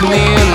with